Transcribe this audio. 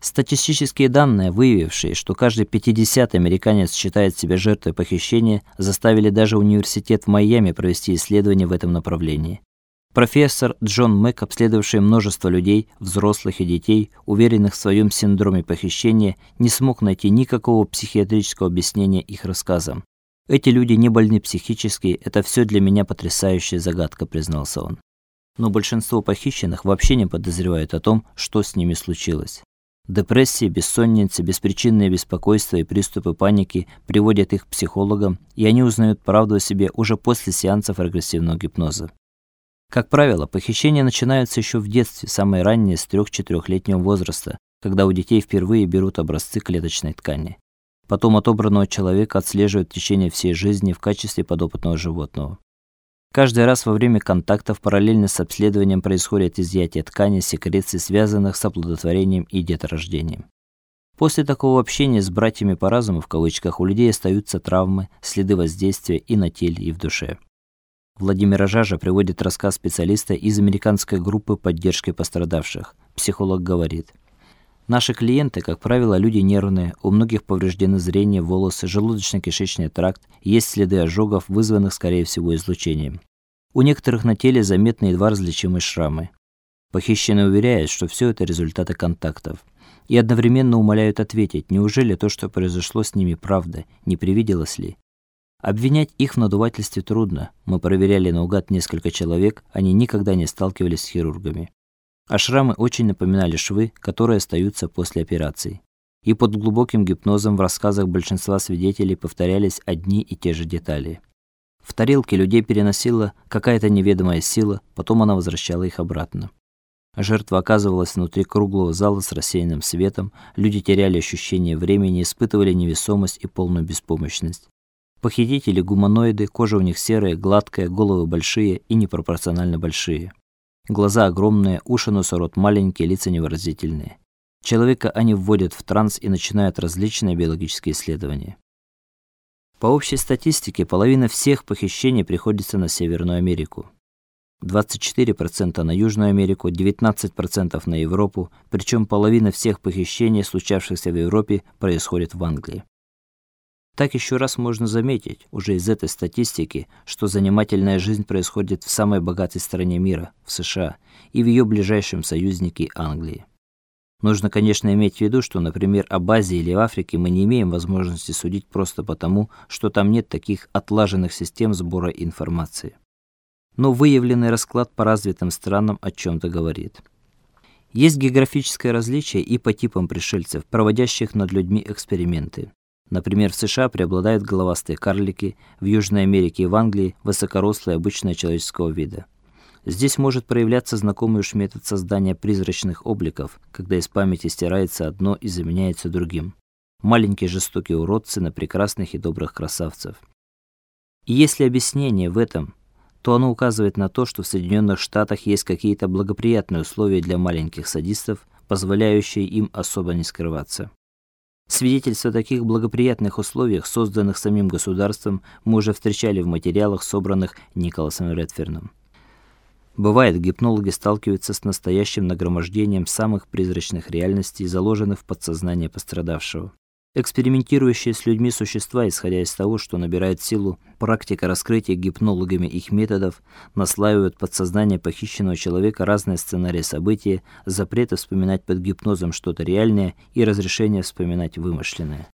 Статистические данные, выявившие, что каждый 50-й американец считает себя жертвой похищения, заставили даже университет в Майами провести исследование в этом направлении. Профессор Джон Мэк, обследовавший множество людей, взрослых и детей, уверенных в своем синдроме похищения, не смог найти никакого психиатрического объяснения их рассказам. Эти люди не больны психически, это все для меня потрясающая загадка, признался он. Но большинство похищенных вообще не подозревают о том, что с ними случилось. Депрессия, бессонница, беспричинное беспокойство и приступы паники приводят их к психологам, и они узнают правду о себе уже после сеансов регрессивного гипноза. Как правило, похищения начинаются еще в детстве, самое раннее с 3-4-летнего возраста, когда у детей впервые берут образцы клеточной ткани. Потом отобранного человека отслеживают в течение всей жизни в качестве подопытного животного. Каждый раз во время контактов параллельно с обследованием происходит изъятие ткани, секреций, связанных с оплодотворением и деторождением. После такого общения с братьями по разуму в кавычках у людей остаются травмы, следы воздействия и на теле, и в душе. Владимир Жажа приводит рассказ специалиста из американской группы поддержки пострадавших. Психолог говорит: Наши клиенты, как правило, люди нервные, у многих повреждены зрение, волосы, желудочно-кишечный тракт, есть следы ожогов, вызванных, скорее всего, излучением. У некоторых на теле заметны едва различимые шрамы. Похищенные уверяют, что все это результаты контактов, и одновременно умоляют ответить, неужели то, что произошло с ними, правда, не привиделось ли? Обвинять их в надувательстве трудно. Мы проверяли наугад несколько человек, они никогда не сталкивались с хирургами а шрамы очень напоминали швы, которые остаются после операции. И под глубоким гипнозом в рассказах большинства свидетелей повторялись одни и те же детали. В тарелке людей переносила какая-то неведомая сила, потом она возвращала их обратно. Жертва оказывалась внутри круглого зала с рассеянным светом, люди теряли ощущение времени, испытывали невесомость и полную беспомощность. Похитители гуманоиды, кожа у них серая, гладкая, головы большие и непропорционально большие. Глаза огромные, уши, нос, рот маленькие, лица невыразительные. Человека они вводят в транс и начинают различные биологические исследования. По общей статистике, половина всех похищений приходится на Северную Америку. 24% на Южную Америку, 19% на Европу, причем половина всех похищений, случавшихся в Европе, происходит в Англии. Так еще раз можно заметить уже из этой статистики, что занимательная жизнь происходит в самой богатой стране мира, в США, и в ее ближайшем союзнике Англии. Нужно, конечно, иметь в виду, что, например, об Азии или Африке мы не имеем возможности судить просто потому, что там нет таких отлаженных систем сбора информации. Но выявленный расклад по развитым странам о чем то говорит. Есть географическое различие и по типам пришельцев, проводящих над людьми эксперименты. Например, в США преобладают головастые карлики, в Южной Америке и в Англии высокорослые обычные человеческого вида. Здесь может проявляться знакомый уж метод создания призрачных обликов, когда из памяти стирается одно и заменяется другим. Маленькие жестокие уродцы на прекрасных и добрых красавцев. И если объяснение в этом, то оно указывает на то, что в Соединенных Штатах есть какие-то благоприятные условия для маленьких садистов, позволяющие им особо не скрываться. Свидетельства о таких благоприятных условиях, созданных самим государством, мы уже встречали в материалах, собранных Николасом Редферном. Бывает, гипнологи сталкиваются с настоящим нагромождением самых призрачных реальностей, заложенных в подсознание пострадавшего. Экспериментирующие с людьми существа, исходя из того, что набирает силу практика раскрытия гипнологами их методов, наслаивают подсознание похищенного человека разные сценарии событий, запреты вспоминать под гипнозом что-то реальное и разрешение вспоминать вымышленное.